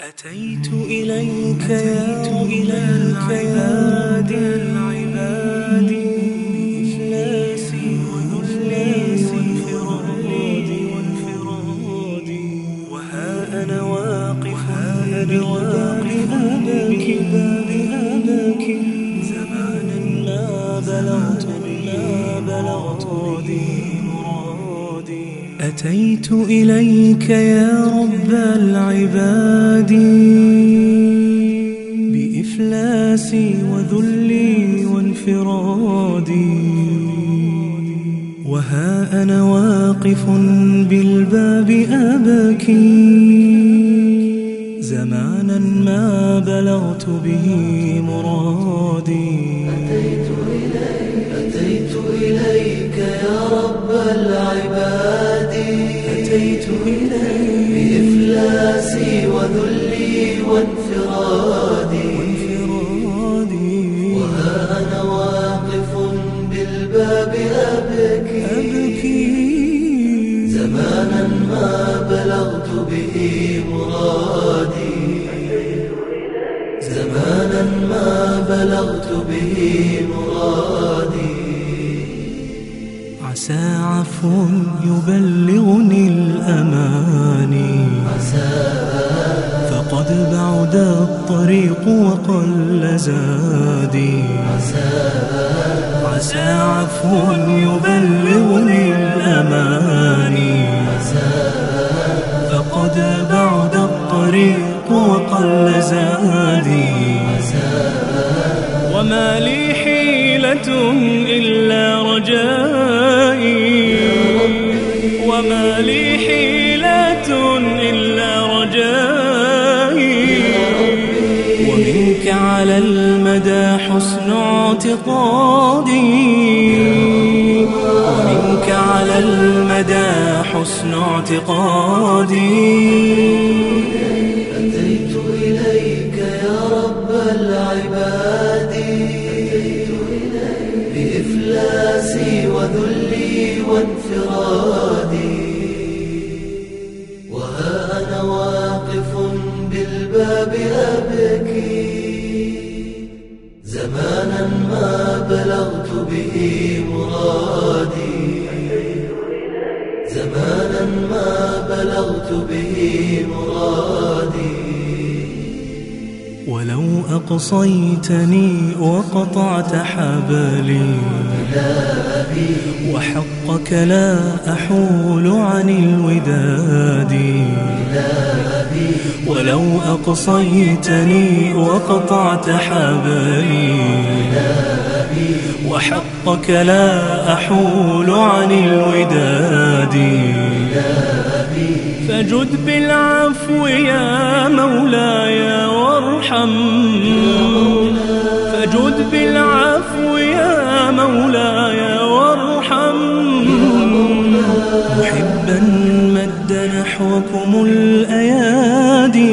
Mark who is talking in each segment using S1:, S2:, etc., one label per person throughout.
S1: أتيت إليك يا إليك يا العباد بإفلاسي وذلي وانفرادي وانفرادي وها أنا واقف بالباب أبكي أبكي زمانا ما بلغت ما بلغت به مرادي أتيت إليك يا رب العباد بإفلاسي وذلي وانفرادي. وها أنا واقف بالباب أبكي. زمانا ما بلغت به مرادي.
S2: أتيت إليك يا رب العباد. بإفلاسي وذلي وانفرادي.
S1: انفرادي
S2: وها أنا واقف بالباب أبكي.
S1: أبكي.
S2: زمانا ما بلغت به مرادي. زمانا ما بلغت به مرادي.
S1: عسى عفو يبلغني الأماني. فقد بعد الطريق وقل زادي. عسى عفو يبلغني الأماني. فقد بعد الطريق وقل زادي. وما لي حيلة إلا رجائي. وما لي ومنك على المدى حسن اعتقادي. ومنك على المدى حسن اعتقادي.
S2: أتيت إليك يا رب العباد. بإفلاسي وذلي وانفرادي. زمانا ما بلغت به مرادي.
S1: ولو أقصيتني وقطعت حبلي وحقك لا أحول عن الوداد. ولو أقصيتني وقطعت حبلي وحقك لا أحول عن الوداد. فجد بالعفو يا مولاي وارحم. فجد بالعفو يا مولاي وارحم. محبا مد نحوكم الأيادي.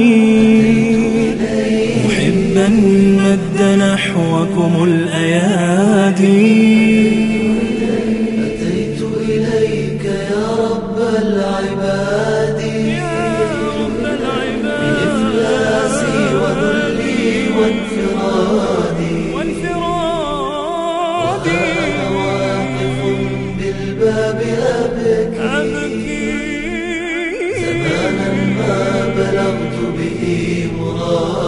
S1: محبا مد نحوكم الأيادي.
S2: أتيت إليك يا رب العباد. بإفلاسي وذلي وانفرادي. أنا واقف بالباب أبكي. زمانا ما بلغت به مرادي.